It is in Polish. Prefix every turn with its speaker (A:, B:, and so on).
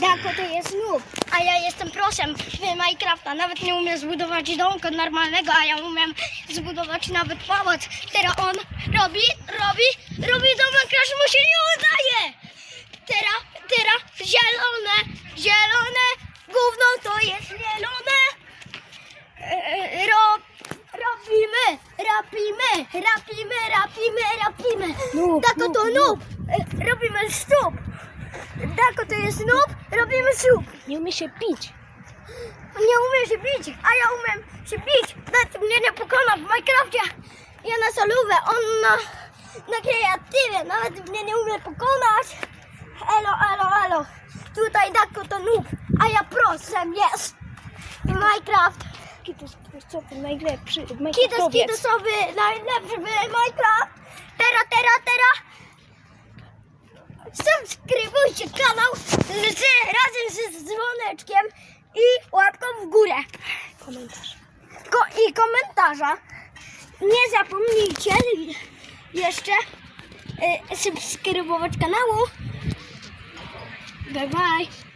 A: Dako to jest noob, a ja jestem prosem w Minecrafta. Nawet nie umiem zbudować domku normalnego, a ja umiem zbudować nawet pałac. Teraz on robi, robi, robi domek, aż mu się nie udaje. Teraz, teraz zielone, zielone, gówno to jest zielone. E, Rob, robimy, rapimy, rapimy, rapimy, rapimy. Dako to
B: noob,
A: noob, E, robimy stóp. Dako to jest noob, robimy słup.
B: Nie umie się pić.
A: Nie umiem się bić, a ja umiem się bić. Nawet mnie nie pokona w Minecrafcie. Ja na solówę, on na, na kreatywie. Nawet mnie nie umie pokonać. Elo, elo, elo. Tutaj Dako to noob, a ja prosem jest. I Minecraft.
B: Kitus, co ty najlepszy
A: Kitos, kitosowy, najlepszy w Minecraft. Subskrybujcie kanał z, razem z dzwoneczkiem i łapką w górę.
B: Komentarz.
A: Ko- I komentarza. Nie zapomnijcie jeszcze y, subskrybować kanału. Bye bye.